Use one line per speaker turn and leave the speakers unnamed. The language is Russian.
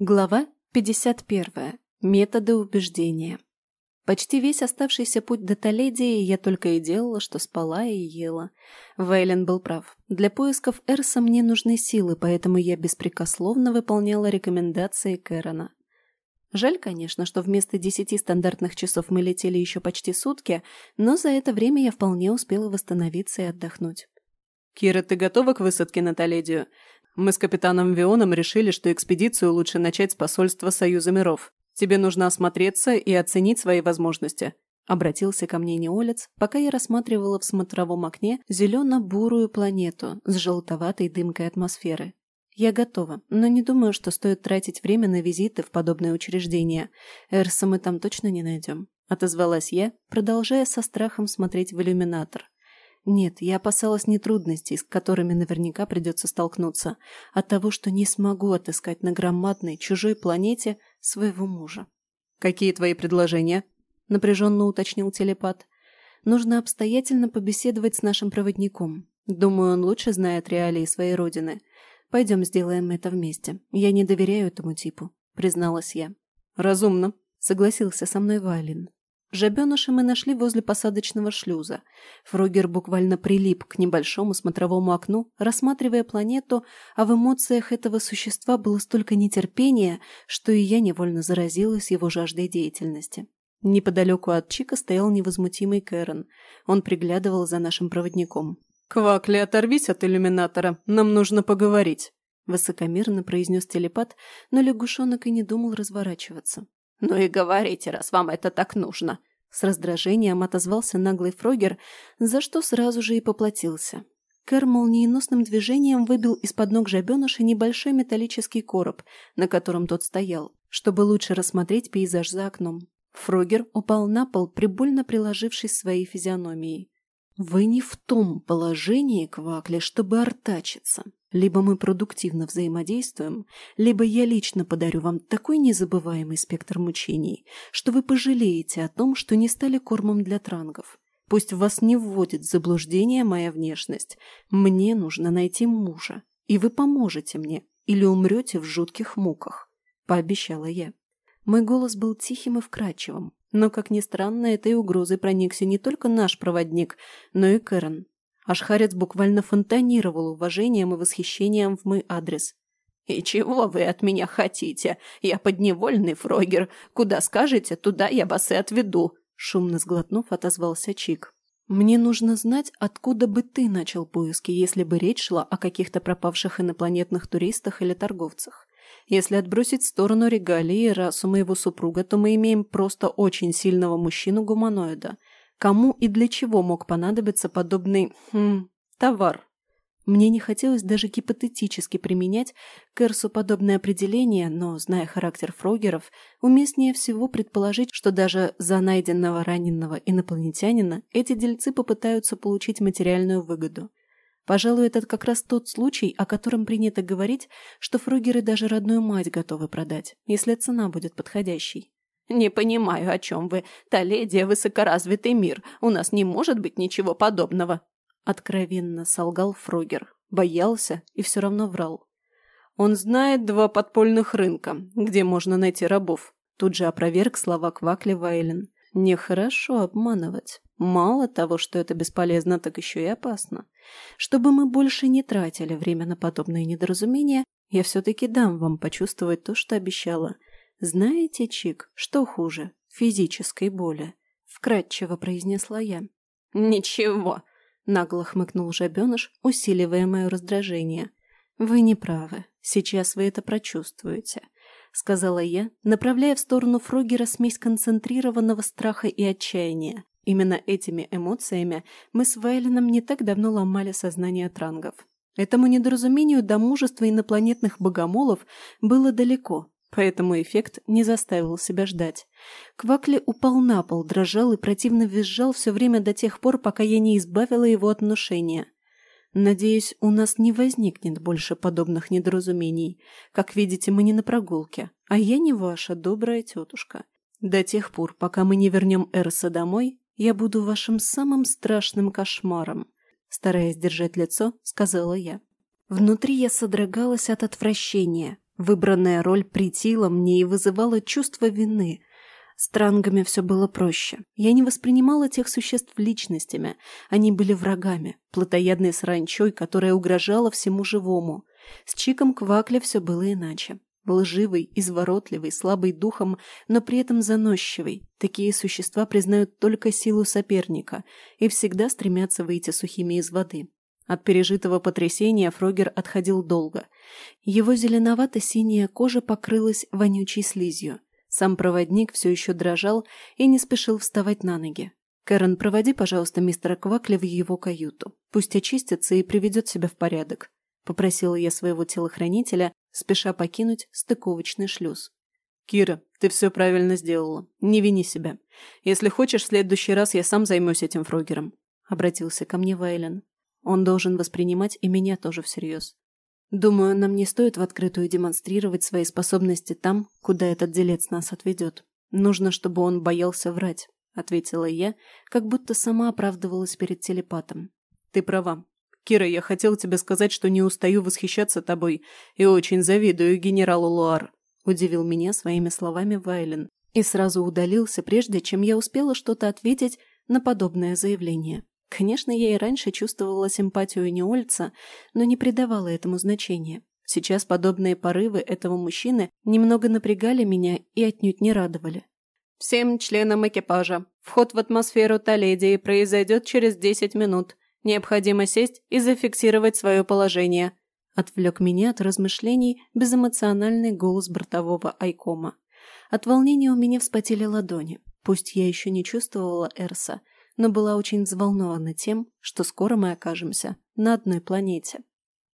Глава 51. Методы убеждения. Почти весь оставшийся путь до Толедии я только и делала, что спала и ела. Вейлен был прав. Для поисков Эрса мне нужны силы, поэтому я беспрекословно выполняла рекомендации Кэрона. Жаль, конечно, что вместо десяти стандартных часов мы летели еще почти сутки, но за это время я вполне успела восстановиться и отдохнуть.
«Кира, ты готова к высадке на Толедию? Мы с капитаном Вионом решили, что экспедицию лучше начать с посольства Союза миров. Тебе нужно осмотреться и оценить свои возможности». Обратился ко мне неолец, пока я рассматривала в смотровом окне зелено-бурую планету с желтоватой дымкой атмосферы. Я готова, но не думаю, что стоит тратить время на визиты в подобные учреждения. Эрса мы там точно не найдем. Отозвалась я, продолжая со страхом смотреть в иллюминатор. Нет, я опасалась не трудностей, с которыми наверняка придется столкнуться, а того, что не смогу отыскать на громадной чужой планете своего мужа. «Какие твои предложения?» – напряженно уточнил телепат.
«Нужно обстоятельно побеседовать с нашим проводником. Думаю, он лучше знает реалии своей родины. Пойдем сделаем это вместе. Я не доверяю этому типу», – призналась я.
«Разумно», –
согласился со мной Вайлин. Жабеныша мы нашли возле посадочного шлюза. Фрогер буквально прилип к небольшому смотровому окну, рассматривая планету, а в эмоциях этого существа было столько нетерпения, что и я невольно заразилась его жаждой деятельности. Неподалеку от Чика стоял невозмутимый Кэрон. Он приглядывал за нашим проводником.
«Квакли, оторвись от иллюминатора, нам нужно поговорить», — высокомерно произнес телепат, но лягушонок и не думал разворачиваться.
«Ну и говорите, раз вам это так нужно!»
С раздражением отозвался наглый Фрогер, за что сразу же и поплатился. Кэр молниеносным движением выбил из-под ног жабеныша небольшой металлический короб, на котором тот стоял, чтобы лучше рассмотреть пейзаж за окном. Фрогер упал на пол, прибольно приложившись своей физиономией. «Вы не в том положении, Квакли, чтобы артачиться. Либо мы продуктивно взаимодействуем, либо я лично подарю вам такой незабываемый спектр мучений, что вы пожалеете о том, что не стали кормом для трангов. Пусть вас не вводит в заблуждение моя внешность. Мне нужно найти мужа, и вы поможете мне, или умрете в жутких муках», — пообещала я. Мой голос был тихим и вкрадчивым, но, как ни странно, этой угрозой проникся не только наш проводник, но и Кэрон. Ашхарец буквально фонтанировал уважением и восхищением в мой адрес.
«И чего вы от меня хотите? Я подневольный фрогер. Куда скажете, туда я вас и отведу», — шумно сглотнув, отозвался Чик.
«Мне нужно знать, откуда бы ты начал поиски, если бы речь шла о каких-то пропавших инопланетных туристах или торговцах. Если отбросить в сторону регалии и расу моего супруга, то мы имеем просто очень сильного мужчину-гуманоида. Кому и для чего мог понадобиться подобный... Хм, товар? Мне не хотелось даже гипотетически применять к Эрсу подобное определение, но, зная характер фрогеров, уместнее всего предположить, что даже за найденного раненого инопланетянина эти дельцы попытаются получить материальную выгоду. Пожалуй, это как раз тот случай, о котором принято говорить, что фрогеры даже родную мать готовы продать, если цена будет подходящей.
«Не понимаю, о чем вы. Толедия – высокоразвитый мир. У нас не может быть ничего подобного».
Откровенно солгал Фрогер. Боялся и все равно врал.
«Он знает два подпольных рынка, где можно найти рабов».
Тут же опроверг слова Квакли Вайлен. Нехорошо обманывать. Мало того, что это бесполезно, так еще и опасно. Чтобы мы больше не тратили время на подобные недоразумения, я все-таки дам вам почувствовать то, что обещала. Знаете, Чик, что хуже? Физической боли. Вкратчиво произнесла я.
Ничего, нагло хмыкнул жабеныш, усиливая мое раздражение.
Вы не правы. Сейчас вы это прочувствуете сказала я, направляя в сторону Фрогера смесь концентрированного страха и отчаяния. Именно этими эмоциями мы с Вайлином не так давно ломали сознание трангов. Этому недоразумению до мужества инопланетных богомолов было далеко, поэтому эффект не заставил себя ждать. Квакли упал на пол, дрожал и противно визжал все время до тех пор, пока я не избавила его от внушения. Надеюсь, у нас не возникнет больше подобных недоразумений. Как видите, мы не на прогулке, а я не ваша добрая тетушка. До тех пор, пока мы не вернем Эрса домой, я буду вашим самым страшным кошмаром. Стараясь держать лицо, сказала я. Внутри я содрогалась от отвращения. Выбранная роль притила мне и вызывала чувство вины. С трангами все было проще. Я не воспринимала тех существ личностями. Они были врагами, плотоядной саранчой, которая угрожала всему живому. С Чиком Квакля все было иначе. Лживый, изворотливый, слабый духом, но при этом заносчивый. Такие существа признают только силу соперника и всегда стремятся выйти сухими из воды. От пережитого потрясения Фрогер отходил долго. Его зеленовато-синяя кожа покрылась вонючей слизью. Сам проводник все еще дрожал и не спешил вставать на ноги. «Кэрон, проводи, пожалуйста, мистера Квакля в его каюту. Пусть очистится и приведет себя в порядок», — попросила я своего телохранителя, спеша покинуть стыковочный шлюз.
«Кира, ты все правильно сделала. Не вини себя. Если хочешь, в следующий раз я сам займусь этим Фрогером», — обратился ко мне Вайлен. Он должен воспринимать и меня тоже всерьез. Думаю, нам не стоит в открытую демонстрировать свои способности там, куда этот делец нас отведет. Нужно, чтобы он боялся врать, ответила я, как будто сама оправдывалась перед телепатом. Ты права. Кира, я хотел тебе сказать, что не устаю восхищаться тобой и очень завидую генералу Луар, удивил меня своими словами Вайлен и сразу удалился, прежде чем я успела что-то ответить на подобное заявление. Конечно, я и раньше чувствовала симпатию Неольца, но не придавала этому значения. Сейчас подобные порывы этого мужчины немного напрягали меня и отнюдь не радовали. «Всем членам экипажа. Вход в атмосферу Толедии произойдет через 10 минут. Необходимо сесть и зафиксировать свое положение», отвлек меня от размышлений безэмоциональный голос бортового Айкома. От волнения у меня вспотели ладони. Пусть я еще не чувствовала Эрса, но была очень взволнована тем, что скоро мы окажемся на одной планете.